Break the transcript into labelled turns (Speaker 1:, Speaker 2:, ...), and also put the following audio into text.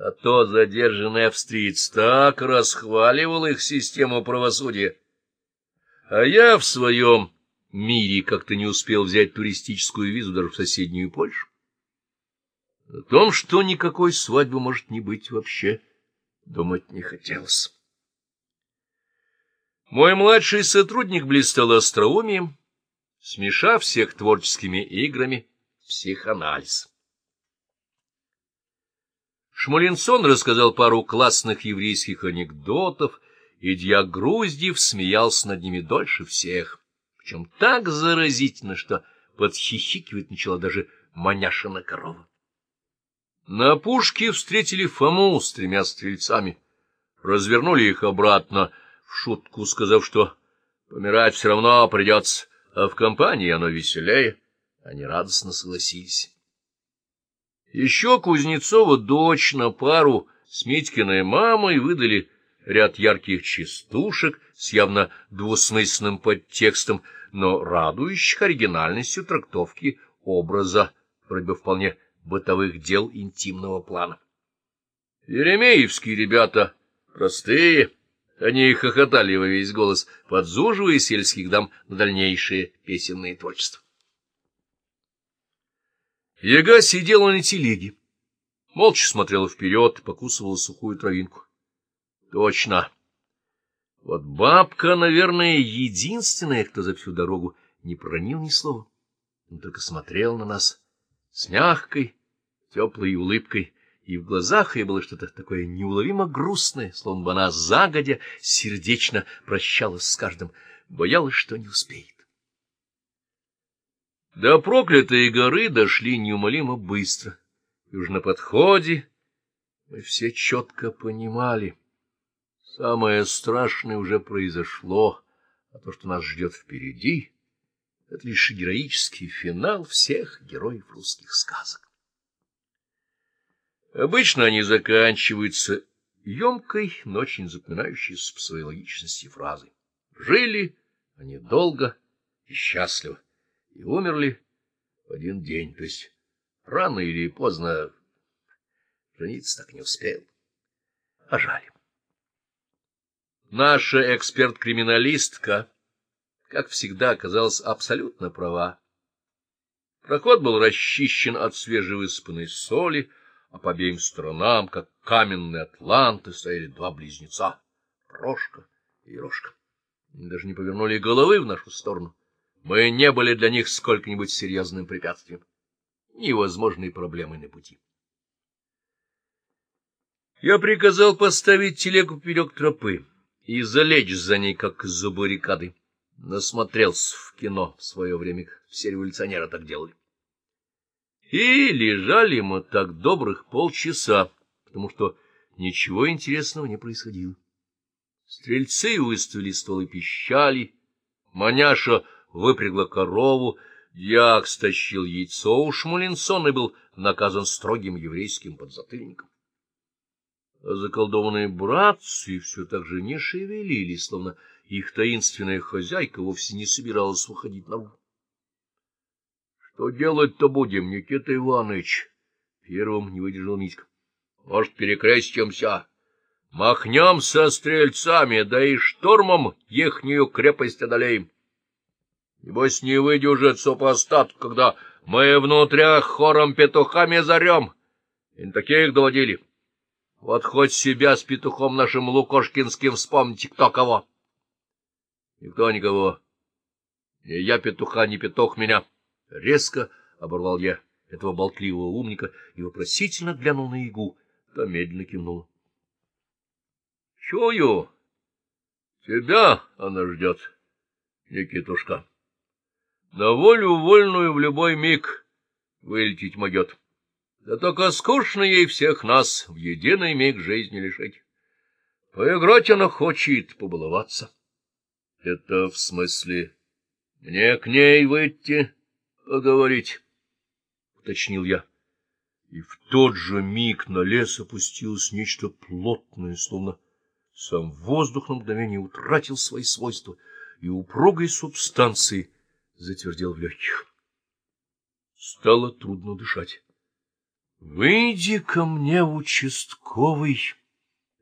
Speaker 1: А то задержанный австриец так расхваливал их систему правосудия. А я в своем мире как-то не успел взять туристическую визу даже в соседнюю Польшу. О том, что никакой свадьбы может не быть вообще, думать не хотелось. Мой младший сотрудник блистал остроумием, смешав всех творческими играми психоанализ. Шмулинсон рассказал пару классных еврейских анекдотов, и дьяк Груздев смеялся над ними дольше всех, причем так заразительно, что подхихикивать начала даже маняшина корова. На пушке встретили Фому с тремя стрельцами, развернули их обратно, в шутку сказав, что помирать все равно придется, а в компании оно веселее. Они радостно согласились. Еще Кузнецова дочь на пару с Митькиной мамой выдали ряд ярких частушек с явно двусмысленным подтекстом, но радующих оригинальностью трактовки образа, вроде бы вполне бытовых дел интимного плана. Еремеевские ребята простые, они хохотали во весь голос, подзуживая сельских дам на дальнейшее песенное творчество. Яга сидела на телеге, молча смотрела вперед, покусывала сухую травинку. Точно. Вот бабка, наверное, единственная, кто за всю дорогу не проронил ни слова. Он только смотрел на нас с мягкой, теплой улыбкой, и в глазах ее было что-то такое неуловимо грустное, словно бы она загодя сердечно прощалась с каждым, боялась, что не успеет. До проклятой горы дошли неумолимо быстро, и уж на подходе мы все четко понимали. Самое страшное уже произошло, а то, что нас ждет впереди, это лишь героический финал всех героев русских сказок. Обычно они заканчиваются емкой, но очень запоминающейся по своей логичности фразой. Жили они долго и счастливо, и умерли в один день, то есть рано или поздно жениться так не успел. А жаль. Наша эксперт-криминалистка, как всегда, оказалась абсолютно права. Проход был расчищен от свежевысыпанной соли, а по обеим сторонам, как каменные атланты, стояли два близнеца — Прошка и Ерошка. Они даже не повернули головы в нашу сторону. Мы не были для них сколько-нибудь серьезным препятствием, невозможной проблемой на пути. Я приказал поставить телегу поперек тропы и залечь за ней, как за баррикадой. Насмотрелся в кино в свое время, все революционеры так делали. И лежали мы так добрых полчаса, потому что ничего интересного не происходило. Стрельцы выставили стволы пищали, маняша выпрягла корову, Дьяк стащил яйцо у Шмулинсона и был наказан строгим еврейским подзатыльником. А заколдованные братцы все так же не шевелились, словно их таинственная хозяйка вовсе не собиралась выходить наружу. Что делать-то будем, Никита Иванович? Первым не выдержал Митька. Может, перекрестимся? Махнем со стрельцами, да и штурмом ихнюю крепость одолеем. Небось, не выдержит супостат, когда мы внутрях хором петухами зарем. И на таких доводили. Вот хоть себя с петухом нашим Лукошкинским вспомните, кто кого. Никто никого. Ни я петуха, ни петух меня. Резко оборвал я этого болтливого умника и вопросительно глянул на Ягу. Та медленно кивнула. — Чую. Тебя она ждет, Никитушка. На волю вольную в любой миг вылететь могет. Да только скучно ей всех нас в единый миг жизни лишить. Поиграть она хочет, побаловаться. — Это в смысле мне к ней выйти? поговорить, — уточнил я. И в тот же миг на лес опустилось нечто плотное, словно сам воздух на мгновение утратил свои свойства и упругой субстанции затвердел в легких. Стало трудно дышать. Выйди ко мне, участковый,